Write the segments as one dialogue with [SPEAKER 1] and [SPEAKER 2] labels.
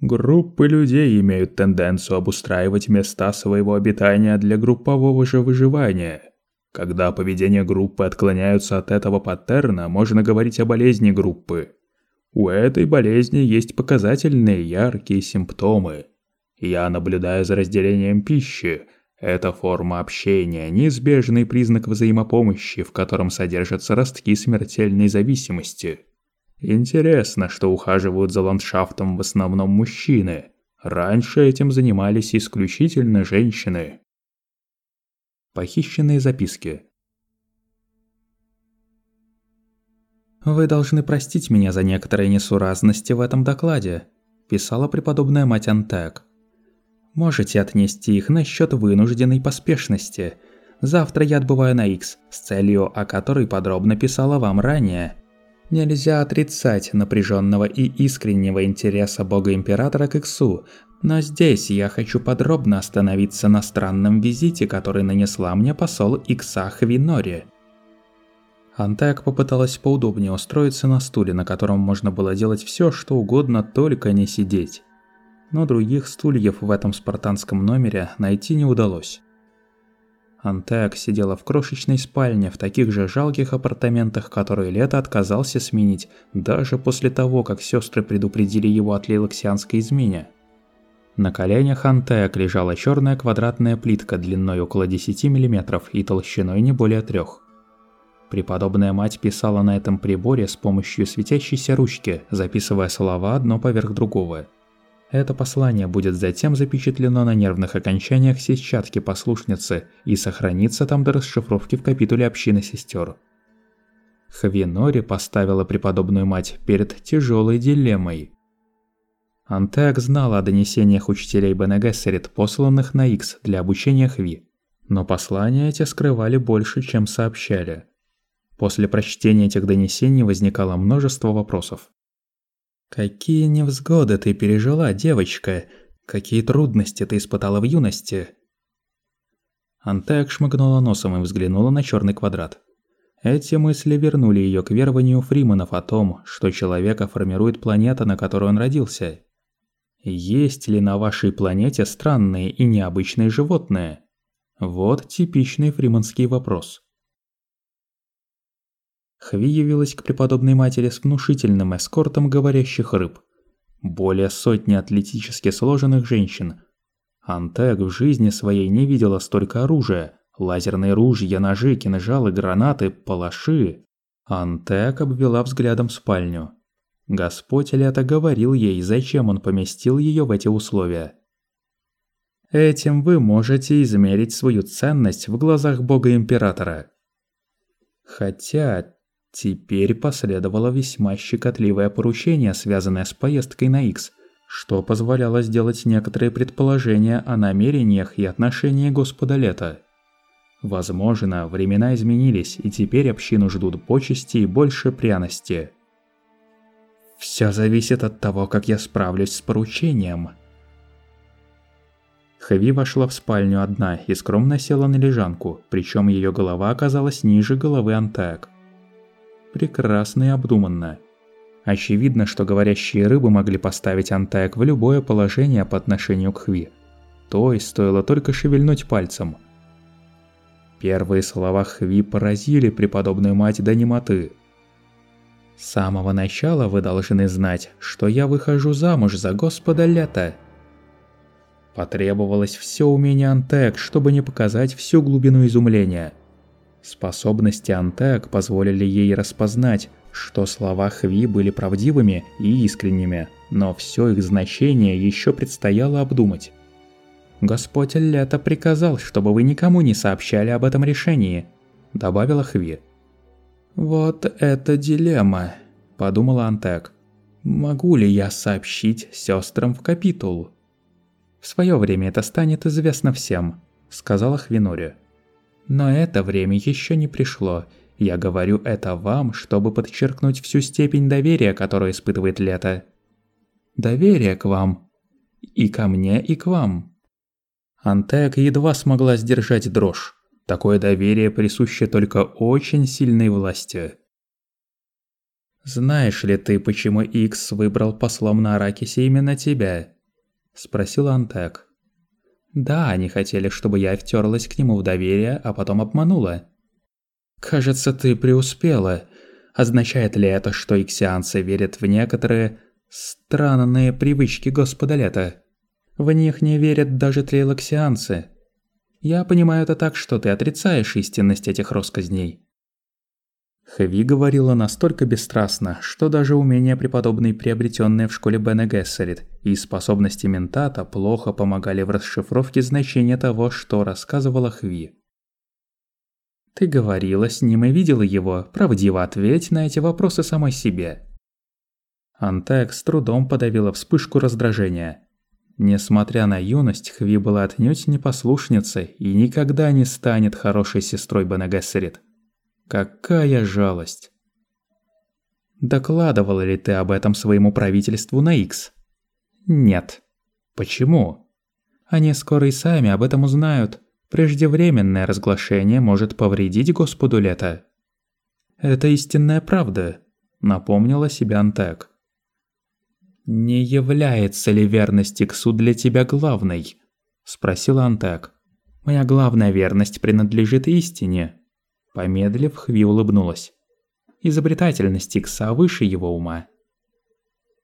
[SPEAKER 1] Группы людей имеют тенденцию обустраивать места своего обитания для группового же выживания. Когда поведение группы отклоняются от этого паттерна, можно говорить о болезни группы. У этой болезни есть показательные яркие симптомы. Я наблюдаю за разделением пищи. Это форма общения, неизбежный признак взаимопомощи, в котором содержатся ростки смертельной зависимости. Интересно, что ухаживают за ландшафтом в основном мужчины. Раньше этим занимались исключительно женщины. Похищенные записки.
[SPEAKER 2] «Вы должны простить меня за некоторые несуразности в этом докладе», – писала преподобная мать Антек. «Можете отнести их насчет вынужденной поспешности. Завтра я отбываю на X с целью, о которой подробно писала вам ранее. Нельзя отрицать напряженного и искреннего интереса бога-императора к Иксу, но здесь я хочу подробно остановиться на странном визите, который нанесла мне посол Икса Хвинори. Антек попыталась поудобнее устроиться на стуле, на котором можно было делать все, что угодно, только не сидеть. Но других стульев в этом спартанском номере найти не удалось. Антек сидела в крошечной спальне в таких же жалких апартаментах, которые Лето отказался сменить, даже после того, как сестры предупредили его от лилоксианской измене. На коленях Антек лежала черная квадратная плитка длиной около 10 мм и толщиной не более трех. Преподобная мать писала на этом приборе с помощью светящейся ручки, записывая слова одно поверх другого. Это послание будет затем запечатлено на нервных окончаниях сетчатки послушницы и сохранится там до расшифровки в капитуле общины сестер. Хвинори поставила преподобную мать перед тяжелой дилеммой. Антеак знала о донесениях учителей Бене посланных на Икс для обучения Хви, но послания эти скрывали больше, чем сообщали. После прочтения этих донесений возникало множество вопросов. «Какие невзгоды ты пережила, девочка? Какие трудности ты испытала в юности?» Антеак шмыгнула носом и взглянула на черный квадрат. Эти мысли вернули ее к верованию фриманов о том, что человека формирует планета, на которой он родился. Есть ли на вашей планете странные и необычные животные? Вот типичный фриманский вопрос. Хви явилась к преподобной матери с внушительным эскортом говорящих рыб. Более сотни атлетически сложенных женщин. Антег в жизни своей не видела столько оружия. Лазерные ружья, ножи, кинжалы, гранаты, палаши. Антег обвела взглядом спальню. Господь Лето говорил ей, зачем он поместил ее в эти условия. Этим вы можете измерить свою ценность в глазах Бога-Императора. Хотя Теперь последовало весьма щекотливое поручение, связанное с поездкой на Икс, что позволяло сделать некоторые предположения о намерениях и отношении Господа Лета. Возможно, времена изменились, и теперь общину ждут почести и больше пряности. Все зависит от того, как я справлюсь с поручением. Хэви вошла в спальню одна и скромно села на лежанку, причем ее голова оказалась ниже головы Антеак прекрасно и обдуманно. Очевидно, что говорящие рыбы могли поставить Антаек в любое положение по отношению к Хви. То есть стоило только шевельнуть пальцем. Первые слова Хви поразили преподобную мать до немоты. «С самого начала вы должны знать, что я выхожу замуж за Господа Лета». Потребовалось все умение Антек, чтобы не показать всю глубину изумления – Способности Антеак позволили ей распознать, что слова Хви были правдивыми и искренними, но все их значение еще предстояло обдумать. «Господь Лето приказал, чтобы вы никому не сообщали об этом решении», – добавила Хви. «Вот это дилемма», – подумала Антек. «Могу ли я сообщить сестрам в капитул?» «В свое время это станет известно всем», – сказала Хвинори. Но это время еще не пришло. Я говорю это вам, чтобы подчеркнуть всю степень доверия, которую испытывает Лето. Доверие к вам. И ко мне, и к вам. Антек едва смогла сдержать дрожь. Такое доверие присуще только очень сильной власти. «Знаешь ли ты, почему Икс выбрал послом на Аракисе именно тебя?» – спросил Антек. «Да, они хотели, чтобы я втерлась к нему в доверие, а потом обманула». «Кажется, ты преуспела. Означает ли это, что иксианцы верят в некоторые странные привычки Господа Лета? В них не верят даже трилоксианцы. Я понимаю это так, что ты отрицаешь истинность этих россказней». Хэви говорила настолько бесстрастно, что даже умения преподобной, приобретенные в школе Бене Гессерит, и способности ментата плохо помогали в расшифровке значения того, что рассказывала Хви. «Ты говорила с ним и видела его, правдиво ответь на эти вопросы самой себе». Антек с трудом подавила вспышку раздражения. Несмотря на юность, Хви была отнюдь непослушницей и никогда не станет хорошей сестрой Бене Гессерит. Какая жалость. Докладывал ли ты об этом своему правительству на X? Нет. Почему? Они скоро и сами об этом узнают. Преждевременное разглашение может повредить Господу Лето. Это истинная правда, напомнила себе Антек. Не является ли верность Иксу для тебя главной? спросил Антек. Моя главная верность принадлежит истине. Помедлив, Хви улыбнулась. Изобретательность Икса выше его ума.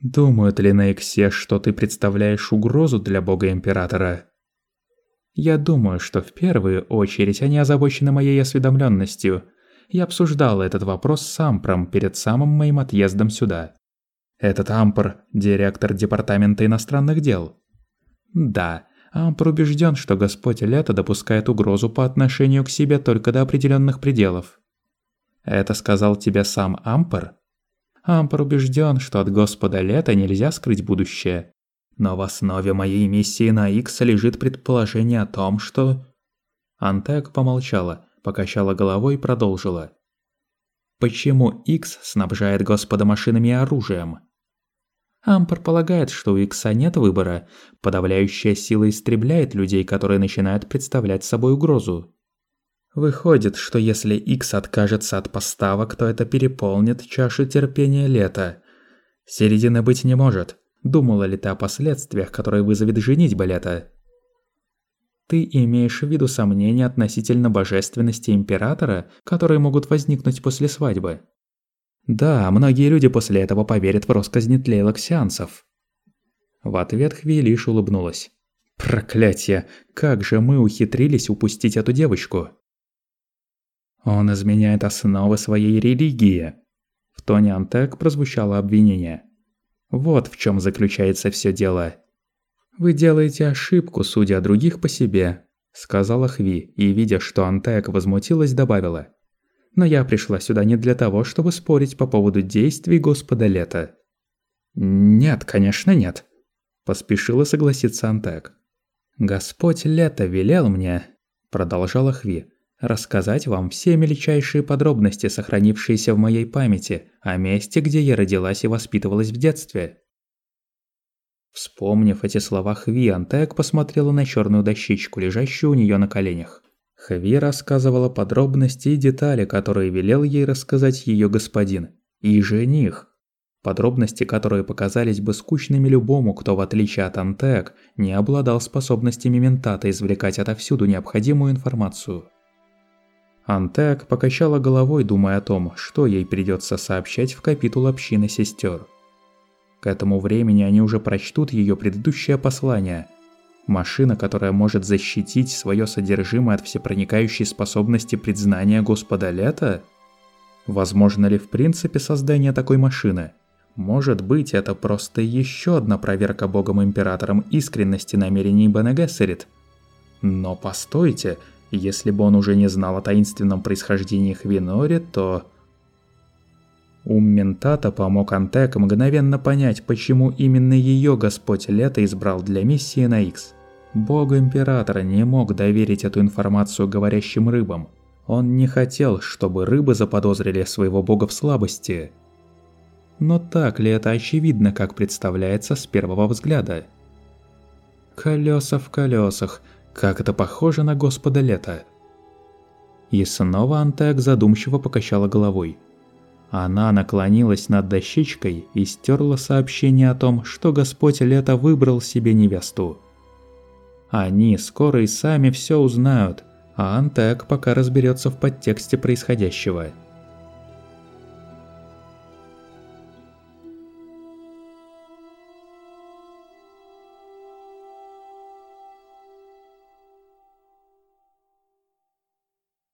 [SPEAKER 2] Думают ли на Иксе, что ты представляешь угрозу для бога Императора? Я думаю, что в первую очередь они озабочены моей осведомленностью. Я обсуждал этот вопрос с Ампром перед самым моим отъездом сюда. Этот Ампр – директор Департамента иностранных дел. Да, Ампер убежден, что Господь Лето допускает угрозу по отношению к себе только до определенных пределов. Это сказал тебе сам Ампер? Ампер убежден, что от Господа Лета нельзя скрыть будущее. Но в основе моей миссии на Икс лежит предположение о том, что... Антек помолчала, покачала головой и продолжила. Почему Икс снабжает Господа машинами и оружием? Ампер полагает, что у Икса нет выбора. Подавляющая сила истребляет людей, которые начинают представлять собой угрозу. Выходит, что если Икс откажется от поставок, то это переполнит чашу терпения лета. Середины быть не может. Думала ли ты о последствиях, которые вызовет женитьба лета? Ты имеешь в виду сомнения относительно божественности Императора, которые могут возникнуть после свадьбы? Да, многие люди после этого поверят в россказни тлейлоксианцев. В ответ Хви лишь улыбнулась. Проклятье, как же мы ухитрились упустить эту девочку. Он изменяет основы своей религии. В тоне Антек прозвучало обвинение. Вот в чем заключается все дело. Вы делаете ошибку, судя других по себе, сказала Хви, и видя, что Антек возмутилась, добавила: но я пришла сюда не для того, чтобы спорить по поводу действий Господа Лета. Нет, конечно, нет, поспешила согласиться Антек. Господь Лето велел мне, продолжала Хви, рассказать вам все мельчайшие подробности, сохранившиеся в моей памяти, о месте, где я родилась и воспитывалась в детстве. Вспомнив эти слова Хви, Антек посмотрела на черную дощечку, лежащую у нее на коленях. Хви рассказывала подробности и детали, которые велел ей рассказать ее господин. И жених. Подробности, которые показались бы скучными любому, кто, в отличие от Антек, не обладал способностями ментата извлекать отовсюду необходимую информацию. Антек покачала головой, думая о том, что ей придется сообщать в капитул общины сестер. К этому времени они уже прочтут ее предыдущее послание – Машина, которая может защитить свое содержимое от всепроникающей способности предзнания Господа Лета? Возможно ли в принципе создание такой машины? Может быть, это просто еще одна проверка Богом-Императором искренности намерений Бене Но постойте, если бы он уже не знал о таинственном происхождении Хвинори, то... Ум Ментата помог Антек мгновенно понять, почему именно ее Господь Лето избрал для миссии на Икс. Бог Императора не мог доверить эту информацию говорящим рыбам. Он не хотел, чтобы рыбы заподозрили своего бога в слабости. Но так ли это очевидно, как представляется с первого взгляда? Колеса в колесах, как это похоже на Господа Лета. И снова Антек задумчиво покачала головой – Она наклонилась над дощечкой и стерла сообщение о том, что Господь Лето выбрал себе невесту. Они скоро и сами все узнают, а Антек пока разберется в подтексте происходящего –